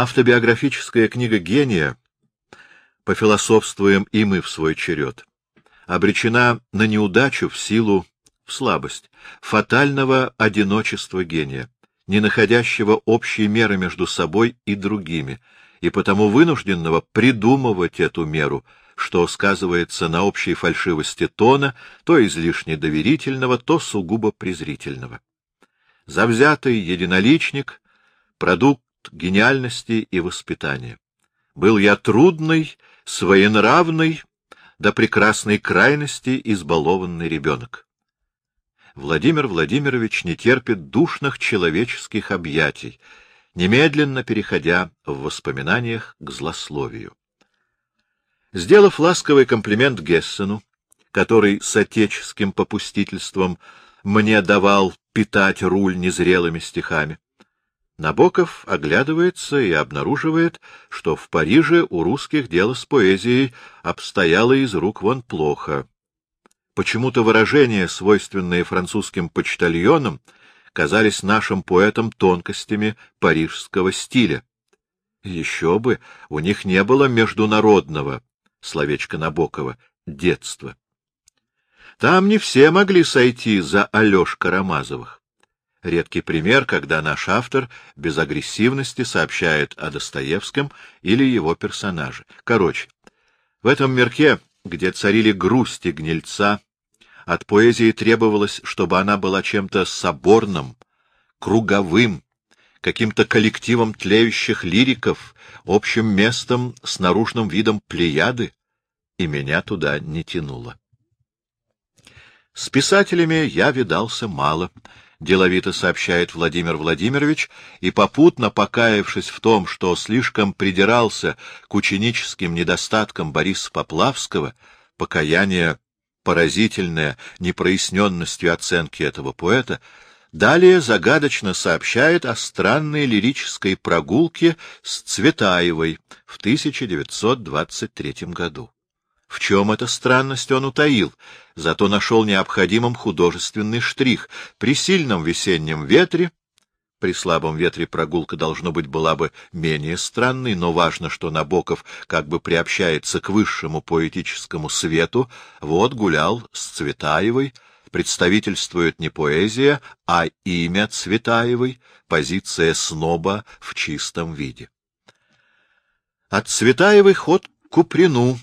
Автобиографическая книга гения, пофилософствуем и мы в свой черед, обречена на неудачу в силу, в слабость, фатального одиночества гения, не находящего общей меры между собой и другими, и потому вынужденного придумывать эту меру, что сказывается на общей фальшивости тона, то излишне доверительного, то сугубо презрительного. Завзятый единоличник — продукт гениальности и воспитания. Был я трудный, своенравный, до прекрасной крайности избалованный ребенок. Владимир Владимирович не терпит душных человеческих объятий, немедленно переходя в воспоминаниях к злословию. Сделав ласковый комплимент Гессену, который с отеческим попустительством мне давал питать руль незрелыми стихами, Набоков оглядывается и обнаруживает, что в Париже у русских дело с поэзией обстояло из рук вон плохо. Почему-то выражения, свойственные французским почтальонам, казались нашим поэтам тонкостями парижского стиля. Еще бы, у них не было международного, словечко Набокова, детства. Там не все могли сойти за Алеш Карамазовых. Редкий пример, когда наш автор без агрессивности сообщает о Достоевском или его персонаже. Короче, в этом мирке, где царили грусть и гнильца, от поэзии требовалось, чтобы она была чем-то соборным, круговым, каким-то коллективом тлеющих лириков, общим местом с наружным видом плеяды, и меня туда не тянуло. С писателями я видался мало, — деловито сообщает Владимир Владимирович, и, попутно покаявшись в том, что слишком придирался к ученическим недостаткам Бориса Поплавского, покаяние поразительное непроясненностью оценки этого поэта, далее загадочно сообщает о странной лирической прогулке с Цветаевой в 1923 году. В чем эта странность он утаил, зато нашел необходимым художественный штрих. При сильном весеннем ветре, при слабом ветре прогулка, должно быть, была бы менее странной, но важно, что Набоков как бы приобщается к высшему поэтическому свету, вот гулял с Цветаевой, представительствует не поэзия, а имя Цветаевой, позиция сноба в чистом виде. От Цветаевой ход к Куприну,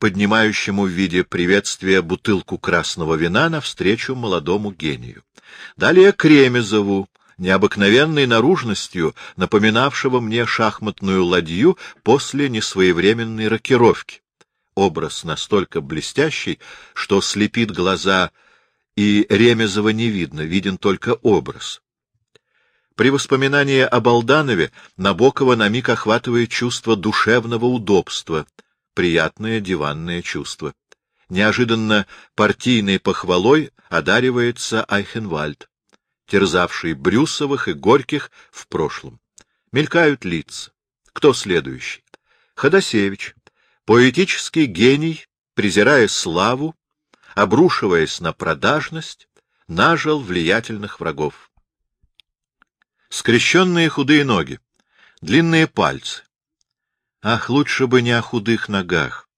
поднимающему в виде приветствия бутылку красного вина навстречу молодому гению. Далее Кремезову, необыкновенной наружностью, напоминавшего мне шахматную ладью после несвоевременной рокировки. Образ настолько блестящий, что слепит глаза, и Ремезова не видно, виден только образ. При воспоминании о Балданове Набокова на миг охватывает чувство душевного удобства — приятное диванное чувство. Неожиданно партийной похвалой одаривается Айхенвальд, терзавший Брюсовых и Горьких в прошлом. Мелькают лица. Кто следующий? Ходосевич, поэтический гений, презирая славу, обрушиваясь на продажность, нажил влиятельных врагов. Скрещенные худые ноги, длинные пальцы, Ах, лучше бы не о худых ногах.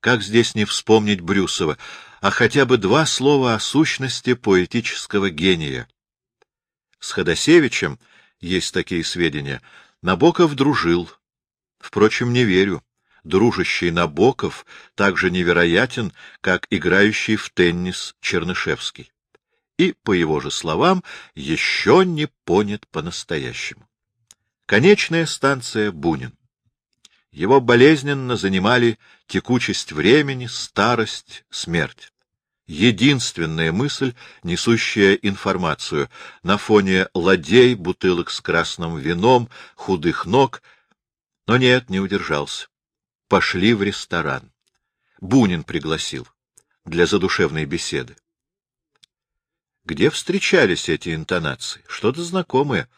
Как здесь не вспомнить Брюсова, а хотя бы два слова о сущности поэтического гения. С Ходосевичем, есть такие сведения, Набоков дружил. Впрочем, не верю. Дружащий Набоков так же невероятен, как играющий в теннис Чернышевский. И, по его же словам, еще не понят по-настоящему. Конечная станция Бунин. Его болезненно занимали текучесть времени, старость, смерть. Единственная мысль, несущая информацию, на фоне ладей, бутылок с красным вином, худых ног. Но нет, не удержался. Пошли в ресторан. Бунин пригласил для задушевной беседы. Где встречались эти интонации? Что-то знакомое.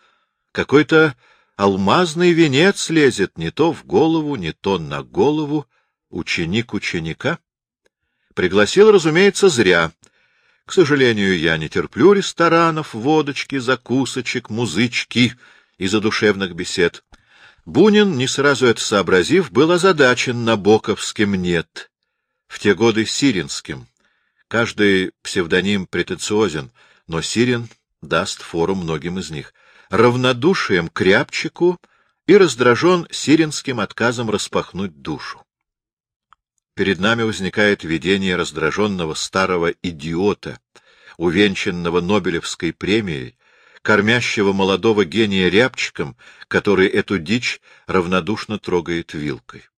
Какой-то алмазный венец лезет не то в голову, не то на голову ученик ученика. Пригласил, разумеется, зря. К сожалению, я не терплю ресторанов, водочки, закусочек, музычки и задушевных бесед. Бунин, не сразу это сообразив, был озадачен Набоковским «нет», в те годы Сиринским. Каждый псевдоним претенциозен, но Сирин даст фору многим из них. Равнодушием к Рябчику и раздражен сиринским отказом распахнуть душу. Перед нами возникает видение раздраженного старого идиота, увенчанного Нобелевской премией, кормящего молодого гения рябчиком, который эту дичь равнодушно трогает вилкой.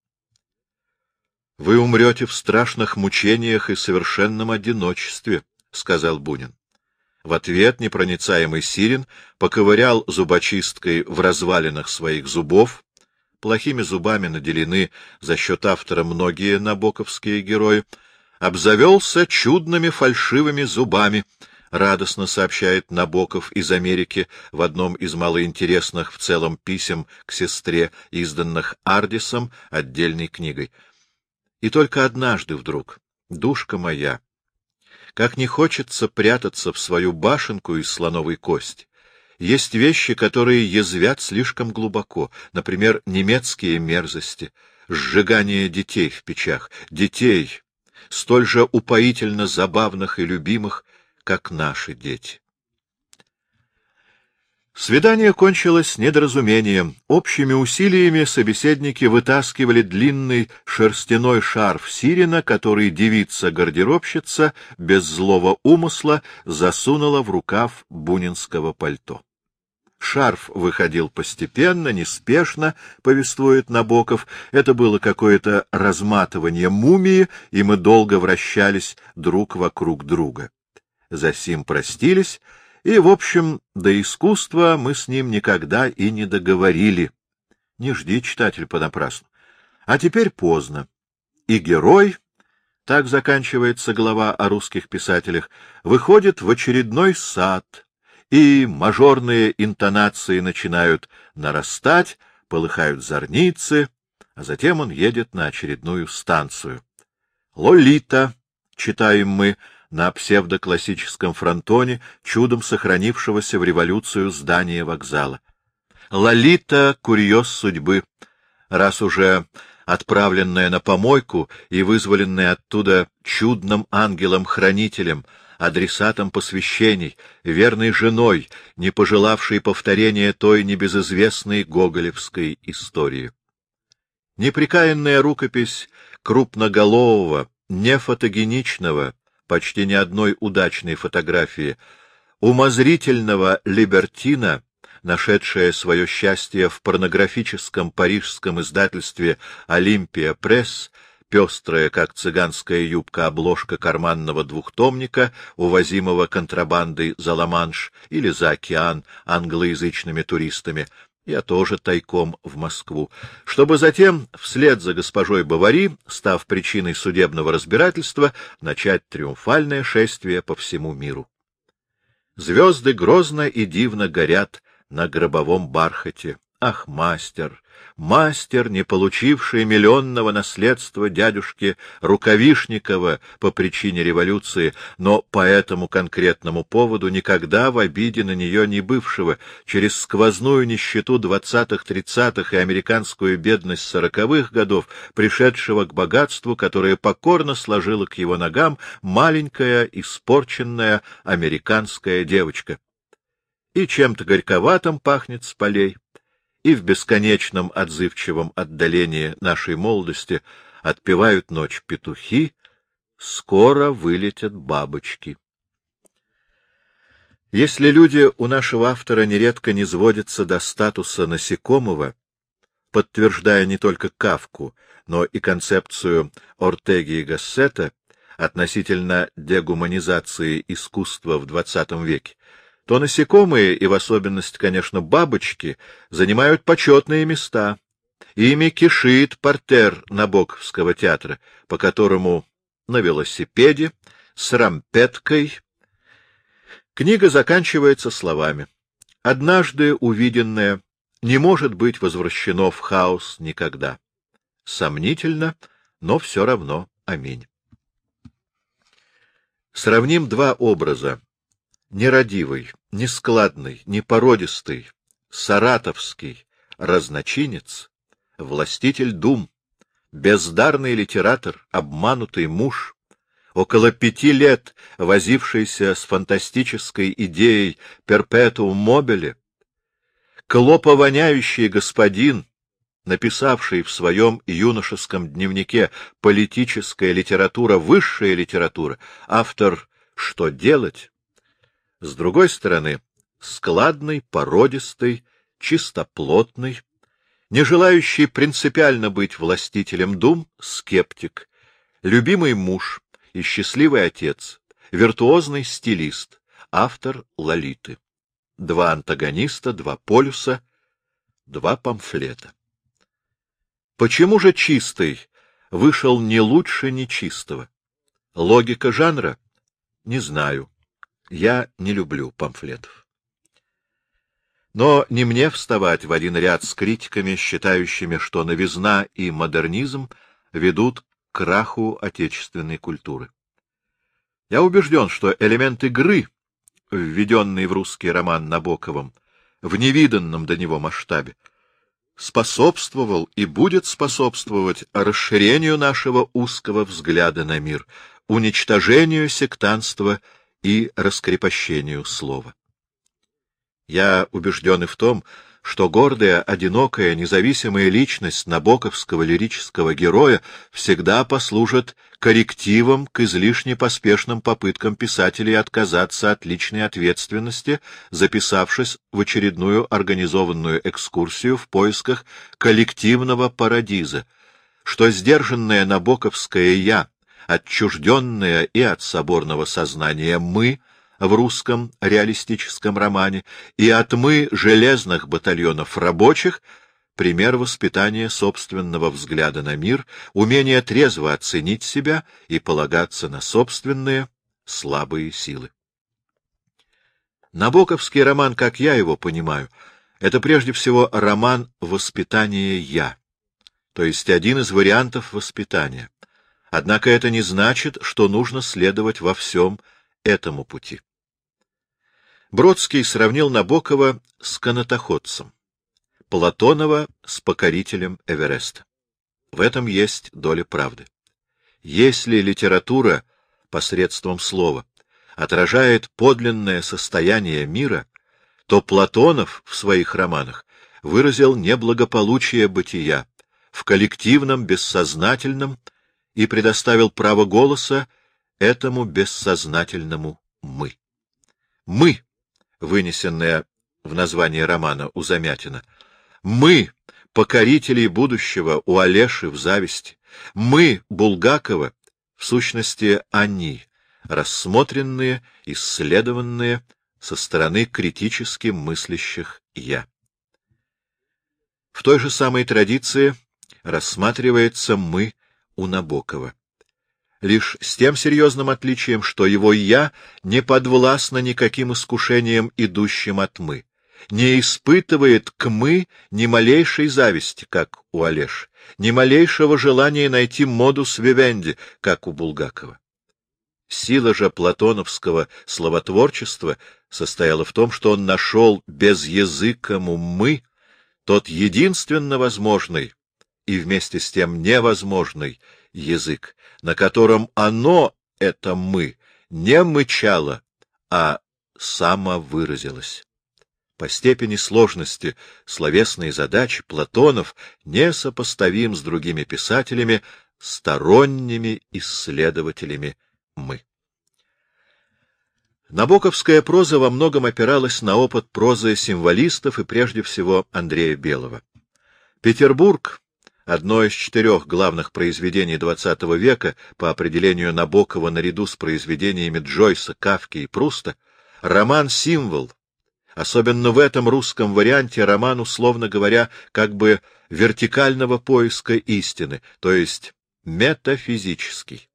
«Вы умрете в страшных мучениях и совершенном одиночестве», — сказал Бунин. В ответ непроницаемый Сирин поковырял зубочисткой в развалинах своих зубов. Плохими зубами наделены за счет автора многие набоковские герои. Обзавелся чудными фальшивыми зубами, радостно сообщает Набоков из Америки в одном из малоинтересных в целом писем к сестре, изданных Ардисом отдельной книгой. И только однажды вдруг, душка моя, как не хочется прятаться в свою башенку из слоновой кости. Есть вещи, которые язвят слишком глубоко, например, немецкие мерзости, сжигание детей в печах, детей, столь же упоительно забавных и любимых, как наши дети. Свидание кончилось недоразумением. Общими усилиями собеседники вытаскивали длинный шерстяной шарф Сирина, который девица-гардеробщица без злого умысла засунула в рукав бунинского пальто. Шарф выходил постепенно, неспешно, повествует Набоков. Это было какое-то разматывание мумии, и мы долго вращались друг вокруг друга. Засим простились, и, в общем, до искусства мы с ним никогда и не договорили. Не жди, читатель, понапрасну. А теперь поздно. И герой, так заканчивается глава о русских писателях, выходит в очередной сад, и мажорные интонации начинают нарастать, полыхают зорницы, а затем он едет на очередную станцию. «Лолита», читаем мы, — на псевдоклассическом фронтоне, чудом сохранившегося в революцию здания вокзала. Лолита — курьез судьбы, раз уже отправленная на помойку и вызволенная оттуда чудным ангелом-хранителем, адресатом посвящений, верной женой, не пожелавшей повторения той небезызвестной гоголевской истории. Неприкаянная рукопись крупноголового, нефотогеничного, почти ни одной удачной фотографии, умозрительного либертина, нашедшая свое счастье в порнографическом парижском издательстве «Олимпия Пресс», пестрая, как цыганская юбка, обложка карманного двухтомника, увозимого контрабандой за Ла-Манш или за океан англоязычными туристами, я тоже тайком в Москву, чтобы затем, вслед за госпожой Бавари, став причиной судебного разбирательства, начать триумфальное шествие по всему миру. Звезды грозно и дивно горят на гробовом бархате. Ах, мастер, мастер, не получивший миллионного наследства дядюшки Рукавишникова по причине революции, но по этому конкретному поводу никогда в обиде на нее не бывшего, через сквозную нищету двадцатых-тридцатых и американскую бедность сороковых годов, пришедшего к богатству, которое покорно сложила к его ногам маленькая, испорченная американская девочка. И чем-то горьковатым пахнет с полей и в бесконечном отзывчивом отдалении нашей молодости отпевают ночь петухи, скоро вылетят бабочки. Если люди у нашего автора нередко не сводятся до статуса насекомого, подтверждая не только Кавку, но и концепцию Ортеги и Гассета относительно дегуманизации искусства в XX веке, то насекомые, и в особенности, конечно, бабочки, занимают почетные места. Ими кишит портер Набоковского театра, по которому на велосипеде, с рампеткой. Книга заканчивается словами. «Однажды увиденное не может быть возвращено в хаос никогда». Сомнительно, но все равно аминь. Сравним два образа нерадивый, нескладный, непородистый, саратовский, разночинец, властитель дум, бездарный литератор, обманутый муж, около пяти лет возившийся с фантастической идеей перпетуум мобиле, клоповоняющий господин, написавший в своем юношеском дневнике «Политическая литература, высшая литература», автор «Что делать?», с другой стороны, складный, породистый, чистоплотный, не желающий принципиально быть властителем дум, скептик, любимый муж и счастливый отец, виртуозный стилист, автор Лолиты. Два антагониста, два полюса, два памфлета. Почему же чистый вышел не лучше нечистого? Логика жанра? Не знаю. Я не люблю памфлетов. Но не мне вставать в один ряд с критиками, считающими, что новизна и модернизм ведут к краху отечественной культуры. Я убежден, что элемент игры, введенный в русский роман Набоковым, в невиданном до него масштабе, способствовал и будет способствовать расширению нашего узкого взгляда на мир, уничтожению сектанства и раскрепощению слова. Я убежден и в том, что гордая, одинокая, независимая личность набоковского лирического героя всегда послужит коррективом к излишне поспешным попыткам писателей отказаться от личной ответственности, записавшись в очередную организованную экскурсию в поисках коллективного парадиза, что сдержанное набоковское «я», отчужденное и от соборного сознания «мы», в русском реалистическом романе, и от мы железных батальонов рабочих пример воспитания собственного взгляда на мир, умение трезво оценить себя и полагаться на собственные слабые силы. Набоковский роман, как я его понимаю, это прежде всего роман воспитания «я», то есть один из вариантов воспитания. Однако это не значит, что нужно следовать во всем этому пути. Бродский сравнил Набокова с канатоходцем, Платонова с покорителем Эвереста. В этом есть доля правды. Если литература посредством слова отражает подлинное состояние мира, то Платонов в своих романах выразил неблагополучие бытия в коллективном бессознательном и предоставил право голоса этому бессознательному «мы». «Мы» вынесенное в название романа у Замятина. Мы, покорители будущего, у Олеши в зависти. Мы, Булгакова, в сущности, они, рассмотренные, исследованные со стороны критически мыслящих «я». В той же самой традиции рассматривается «мы» у Набокова лишь с тем серьезным отличием, что его «я» не подвластно никаким искушениям, идущим от «мы», не испытывает к «мы» ни малейшей зависти, как у Олеш, ни малейшего желания найти модус вивенди, как у Булгакова. Сила же платоновского словотворчества состояла в том, что он нашел безязыкому «мы» тот единственно возможный и вместе с тем невозможный язык, на котором оно, это мы, не мычало, а самовыразилось. По степени сложности словесной задачи Платонов несопоставим с другими писателями, сторонними исследователями мы. Набоковская проза во многом опиралась на опыт прозы символистов и прежде всего Андрея Белого. Петербург одно из четырех главных произведений XX века по определению Набокова наряду с произведениями Джойса, Кавки и Пруста, роман-символ. Особенно в этом русском варианте роман, условно говоря, как бы вертикального поиска истины, то есть метафизический.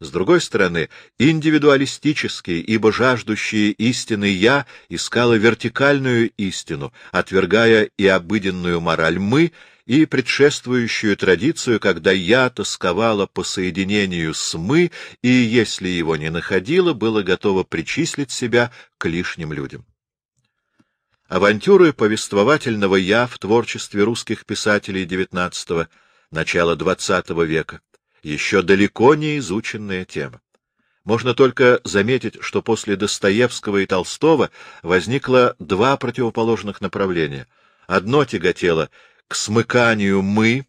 С другой стороны, индивидуалистический, ибо жаждущие истины «я» искала вертикальную истину, отвергая и обыденную мораль «мы», и предшествующую традицию, когда я тосковала по соединению с «мы», и, если его не находила, было готово причислить себя к лишним людям. Авантюры повествовательного «я» в творчестве русских писателей XIX – начала XX века – еще далеко не изученная тема. Можно только заметить, что после Достоевского и Толстого возникло два противоположных направления. Одно тяготело к смыканию «мы»,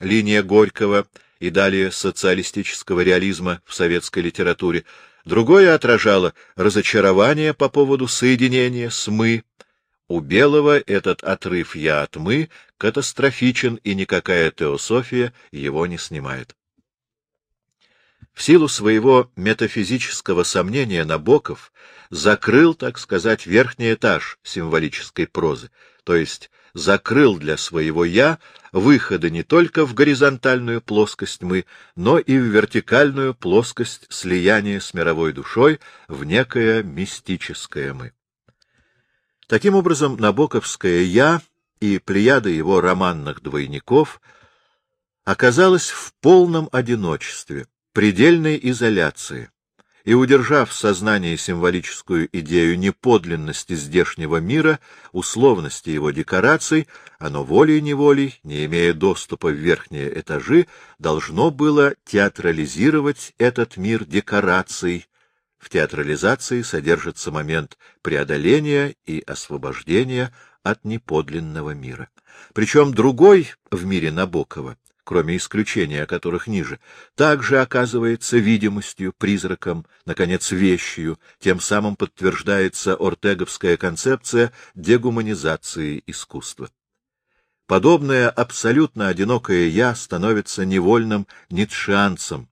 линия Горького и далее социалистического реализма в советской литературе, другое отражало разочарование по поводу соединения с «мы». У Белого этот отрыв «я» от «мы» катастрофичен, и никакая теософия его не снимает. В силу своего метафизического сомнения Набоков закрыл, так сказать, верхний этаж символической прозы, то есть закрыл для своего «я» выходы не только в горизонтальную плоскость «мы», но и в вертикальную плоскость слияния с мировой душой в некое мистическое «мы». Таким образом, Набоковское «я» и плеяда его романных двойников оказалась в полном одиночестве, предельной изоляции, и, удержав в сознании символическую идею неподлинности здешнего мира, условности его декораций, оно волей-неволей, не имея доступа в верхние этажи, должно было театрализировать этот мир декораций. В театрализации содержится момент преодоления и освобождения от неподлинного мира. Причем другой в мире Набокова кроме исключения, о которых ниже, также оказывается видимостью, призраком, наконец, вещью, тем самым подтверждается ортеговская концепция дегуманизации искусства. Подобное абсолютно одинокое «я» становится невольным ницшанцем,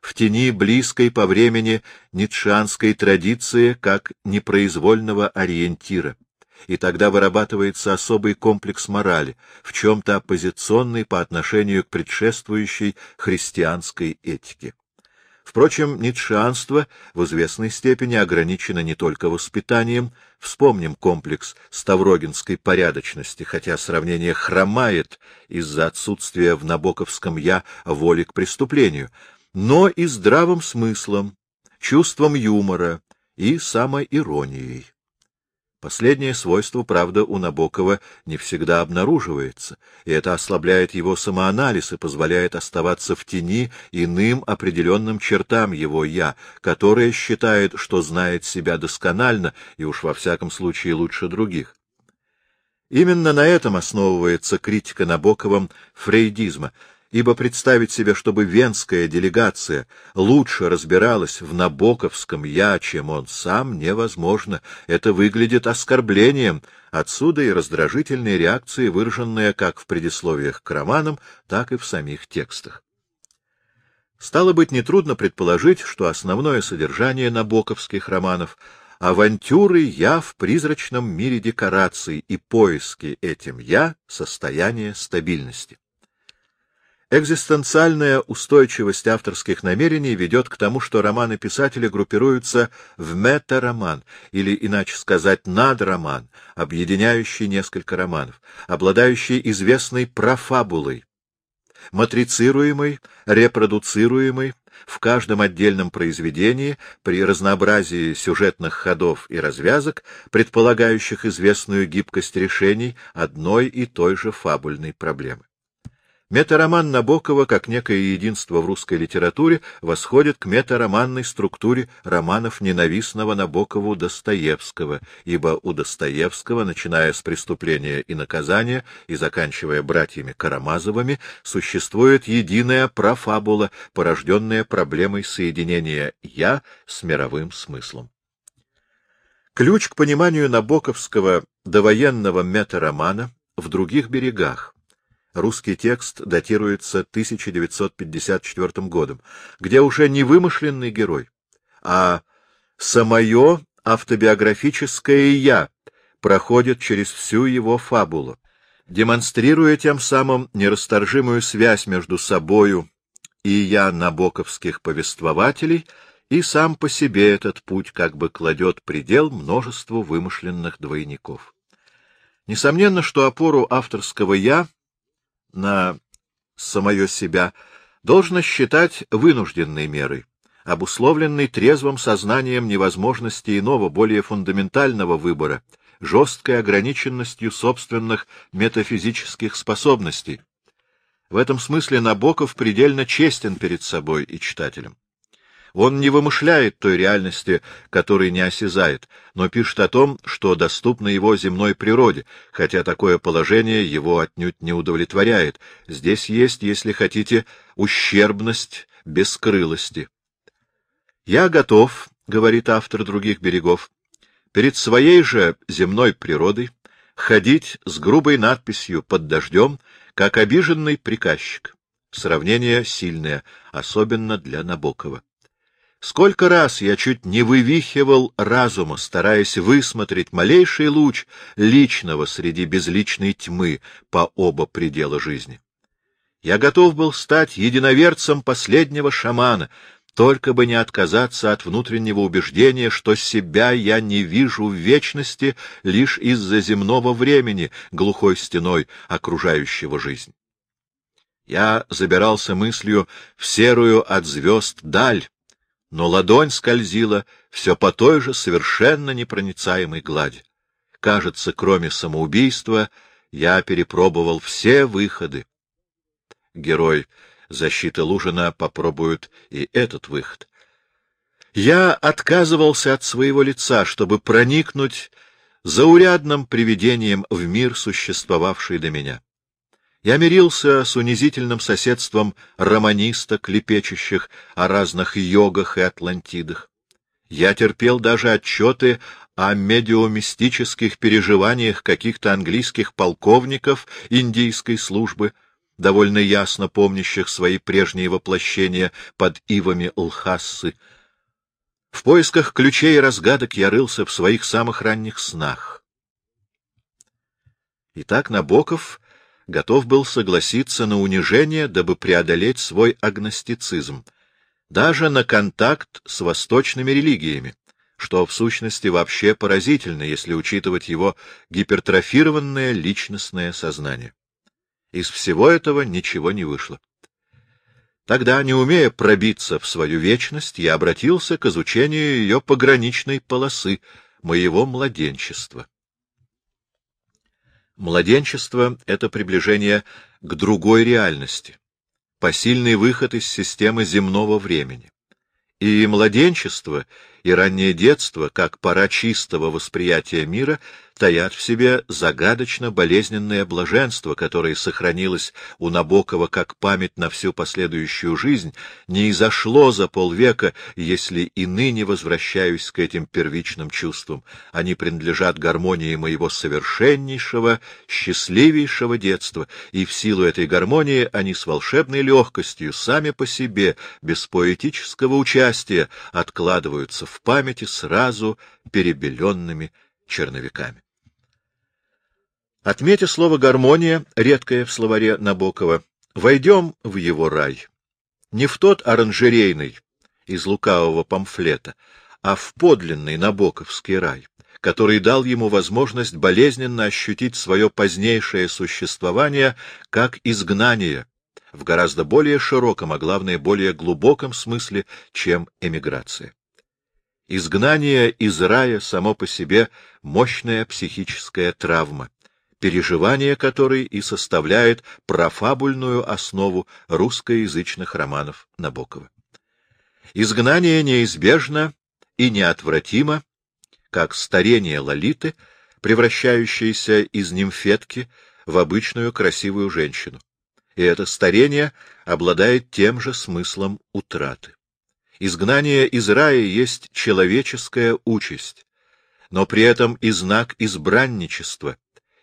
в тени близкой по времени ницшанской традиции как непроизвольного ориентира и тогда вырабатывается особый комплекс морали, в чем-то оппозиционный по отношению к предшествующей христианской этике. Впрочем, ницшеанство в известной степени ограничено не только воспитанием, вспомним комплекс ставрогинской порядочности, хотя сравнение хромает из-за отсутствия в набоковском «я» воли к преступлению, но и здравым смыслом, чувством юмора и самоиронией. Последнее свойство, правда, у Набокова не всегда обнаруживается, и это ослабляет его самоанализ и позволяет оставаться в тени иным определенным чертам его «я», которое считает, что знает себя досконально и уж во всяком случае лучше других. Именно на этом основывается критика Набоковым фрейдизма — ибо представить себе, чтобы венская делегация лучше разбиралась в набоковском «я», чем он сам, невозможно. Это выглядит оскорблением, отсюда и раздражительные реакции, выраженные как в предисловиях к романам, так и в самих текстах. Стало быть, нетрудно предположить, что основное содержание набоковских романов — авантюры «я» в призрачном мире декораций и поиски этим «я» состояния стабильности. Экзистенциальная устойчивость авторских намерений ведет к тому, что романы писателя группируются в мета-роман, или, иначе сказать, над-роман, объединяющий несколько романов, обладающий известной профабулой, матрицируемой, репродуцируемой в каждом отдельном произведении при разнообразии сюжетных ходов и развязок, предполагающих известную гибкость решений одной и той же фабульной проблемы. Метароман Набокова, как некое единство в русской литературе, восходит к метароманной структуре романов ненавистного Набокову Достоевского, ибо у Достоевского, начиная с «Преступления и наказания» и заканчивая братьями Карамазовыми, существует единая профабула, порожденная проблемой соединения «я» с мировым смыслом. Ключ к пониманию набоковского довоенного метаромана в других берегах, Русский текст датируется 1954 годом, где уже не вымышленный герой, а самое автобиографическое «я» проходит через всю его фабулу, демонстрируя тем самым нерасторжимую связь между собою и «я» набоковских повествователей, и сам по себе этот путь как бы кладет предел множеству вымышленных двойников. Несомненно, что опору авторского «я» на самое себя должно считать вынужденной мерой, обусловленной трезвым сознанием невозможности иного, более фундаментального выбора — жесткой ограниченностью собственных метафизических способностей. В этом смысле Набоков предельно честен перед собой и читателем. Он не вымышляет той реальности, которой не осязает, но пишет о том, что доступно его земной природе, хотя такое положение его отнюдь не удовлетворяет. Здесь есть, если хотите, ущербность бескрылости. «Я готов», — говорит автор других берегов, — «перед своей же земной природой ходить с грубой надписью под дождем, как обиженный приказчик». Сравнение сильное, особенно для Набокова. Сколько раз я чуть не вывихивал разума, стараясь высмотреть малейший луч личного среди безличной тьмы по оба предела жизни. Я готов был стать единоверцем последнего шамана, только бы не отказаться от внутреннего убеждения, что себя я не вижу в вечности лишь из-за земного времени, глухой стеной окружающего жизнь. Я забирался мыслью в серую от звезд даль, но ладонь скользила все по той же совершенно непроницаемой глади. Кажется, кроме самоубийства, я перепробовал все выходы. Герой защиты Лужина попробует и этот выход. Я отказывался от своего лица, чтобы проникнуть заурядным привидением в мир, существовавший до меня. Я мирился с унизительным соседством романисток, лепечущих о разных йогах и атлантидах. Я терпел даже отчеты о медиумистических переживаниях каких-то английских полковников индийской службы, довольно ясно помнящих свои прежние воплощения под ивами Лхассы. В поисках ключей и разгадок я рылся в своих самых ранних снах. Итак, Набоков готов был согласиться на унижение, дабы преодолеть свой агностицизм, даже на контакт с восточными религиями, что в сущности вообще поразительно, если учитывать его гипертрофированное личностное сознание. Из всего этого ничего не вышло. Тогда, не умея пробиться в свою вечность, я обратился к изучению ее пограничной полосы, моего младенчества. Младенчество — это приближение к другой реальности, посильный выход из системы земного времени. И младенчество, и раннее детство, как пора чистого восприятия мира, таят в себе загадочно болезненное блаженство, которое сохранилось у Набокова как память на всю последующую жизнь, не изошло за полвека, если и ныне возвращаюсь к этим первичным чувствам. Они принадлежат гармонии моего совершеннейшего, счастливейшего детства, и в силу этой гармонии они с волшебной легкостью, сами по себе, без поэтического участия, откладываются в памяти сразу перебеленными черновиками. Отметя слово «гармония», редкое в словаре Набокова, войдем в его рай. Не в тот оранжерейный из лукавого памфлета, а в подлинный набоковский рай, который дал ему возможность болезненно ощутить свое позднейшее существование как изгнание, в гораздо более широком, а главное, более глубоком смысле, чем эмиграция. Изгнание из рая само по себе мощная психическая травма, переживание которой и составляет профабульную основу русскоязычных романов Набокова. Изгнание неизбежно и неотвратимо, как старение Лолиты, превращающееся из нимфетки в обычную красивую женщину. И это старение обладает тем же смыслом утраты. Изгнание из рая есть человеческая участь, но при этом и знак избранничества,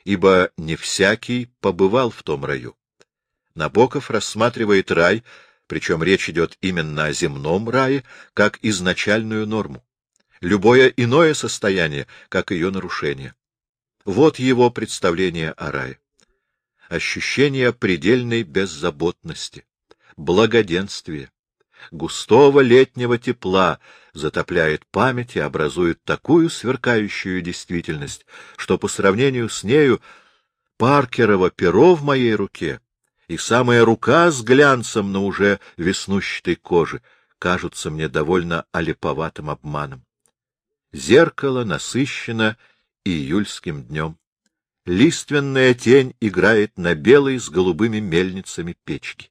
ибо не всякий побывал в том раю. Набоков рассматривает рай, причем речь идет именно о земном рае, как изначальную норму. Любое иное состояние, как ее нарушение. Вот его представление о рае. Ощущение предельной беззаботности, благоденствия, густого летнего тепла затопляет память и образует такую сверкающую действительность, что по сравнению с нею Паркерово перо в моей руке и самая рука с глянцем на уже веснущатой коже кажутся мне довольно олиповатым обманом. Зеркало насыщено июльским днем. Лиственная тень играет на белой с голубыми мельницами печки.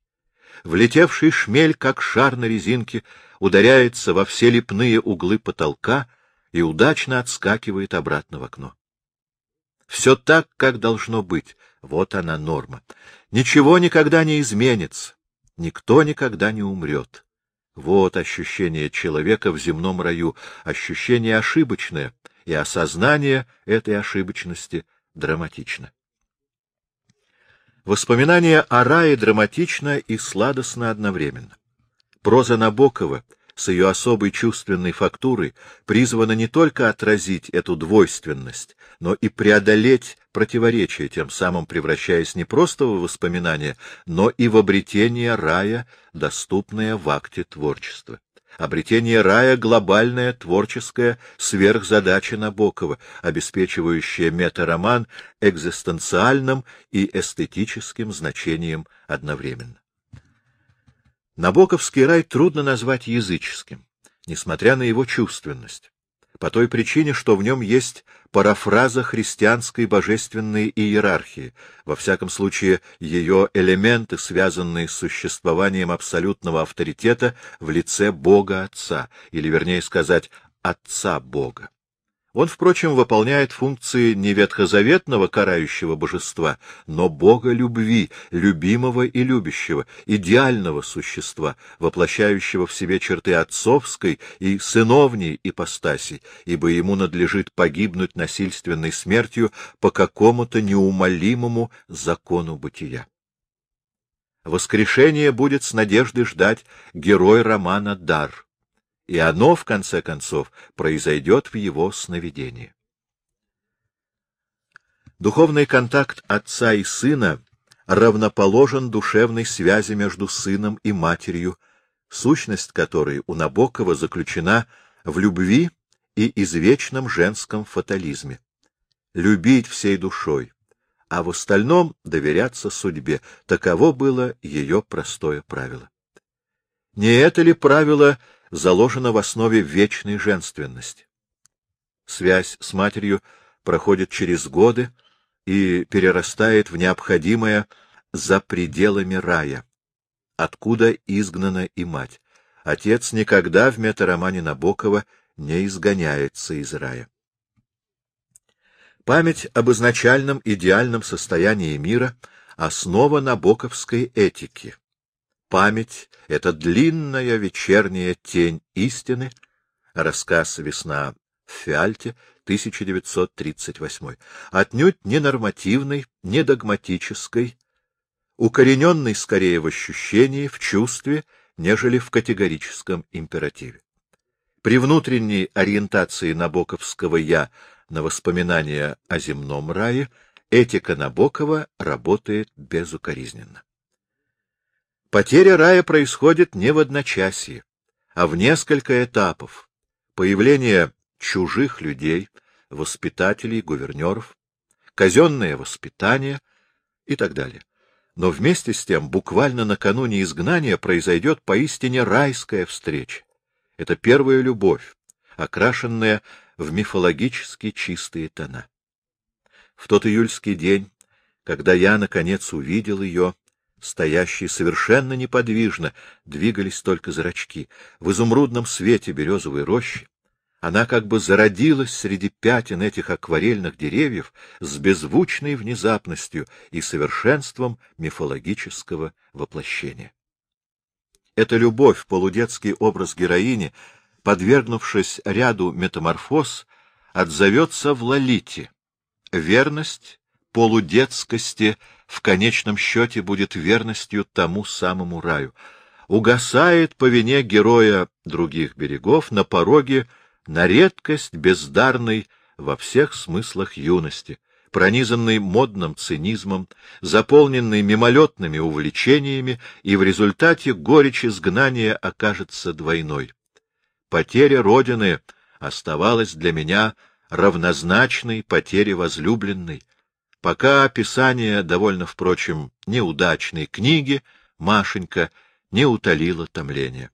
Влетевший шмель, как шар на резинке, ударяется во все лепные углы потолка и удачно отскакивает обратно в окно. Все так, как должно быть. Вот она норма. Ничего никогда не изменится. Никто никогда не умрет. Вот ощущение человека в земном раю, ощущение ошибочное, и осознание этой ошибочности драматично. Воспоминание о рае драматично и сладостно одновременно. Проза Набокова с ее особой чувственной фактурой призвана не только отразить эту двойственность, но и преодолеть противоречие, тем самым превращаясь не просто в воспоминание, но и в обретение рая, доступное в акте творчества. Обретение рая — глобальная творческая сверхзадача Набокова, обеспечивающая метароман экзистенциальным и эстетическим значением одновременно. Набоковский рай трудно назвать языческим, несмотря на его чувственность, по той причине, что в нем есть парафраза христианской божественной иерархии, во всяком случае ее элементы, связанные с существованием абсолютного авторитета в лице Бога Отца, или, вернее сказать, Отца Бога. Он, впрочем, выполняет функции не ветхозаветного карающего божества, но Бога любви, любимого и любящего, идеального существа, воплощающего в себе черты отцовской и сыновней ипостаси, ибо ему надлежит погибнуть насильственной смертью по какому-то неумолимому закону бытия. Воскрешение будет с надеждой ждать герой романа «Дар» и оно, в конце концов, произойдет в его сновидении. Духовный контакт отца и сына равноположен душевной связи между сыном и матерью, сущность которой у Набокова заключена в любви и извечном женском фатализме. Любить всей душой, а в остальном доверяться судьбе — таково было ее простое правило. Не это ли правило заложена в основе вечной женственности. Связь с матерью проходит через годы и перерастает в необходимое за пределами рая, откуда изгнана и мать. Отец никогда в метаромане Набокова не изгоняется из рая. Память об изначальном идеальном состоянии мира — основа набоковской этики. Память — это длинная вечерняя тень истины. Рассказ «Весна в Фиальте», 1938. Отнюдь не нормативной, не догматической, укорененной скорее в ощущении, в чувстве, нежели в категорическом императиве. При внутренней ориентации Набоковского «я» на воспоминания о земном рае этика Набокова работает безукоризненно. Потеря рая происходит не в одночасье, а в несколько этапов. Появление чужих людей, воспитателей, гувернеров, казенное воспитание и так далее. Но вместе с тем, буквально накануне изгнания произойдет поистине райская встреча. Это первая любовь, окрашенная в мифологически чистые тона. В тот июльский день, когда я, наконец, увидел ее, стоящие совершенно неподвижно, двигались только зрачки. В изумрудном свете березовой рощи она как бы зародилась среди пятен этих акварельных деревьев с беззвучной внезапностью и совершенством мифологического воплощения. Эта любовь, полудетский образ героини, подвергнувшись ряду метаморфоз, отзовется в Лолите. Верность полудетскости в конечном счете будет верностью тому самому раю. Угасает по вине героя других берегов на пороге на редкость бездарной во всех смыслах юности, пронизанный модным цинизмом, заполненный мимолетными увлечениями, и в результате горечь изгнания окажется двойной. Потеря Родины оставалась для меня равнозначной потере возлюбленной, пока описание довольно, впрочем, неудачной книги Машенька не утолило томление.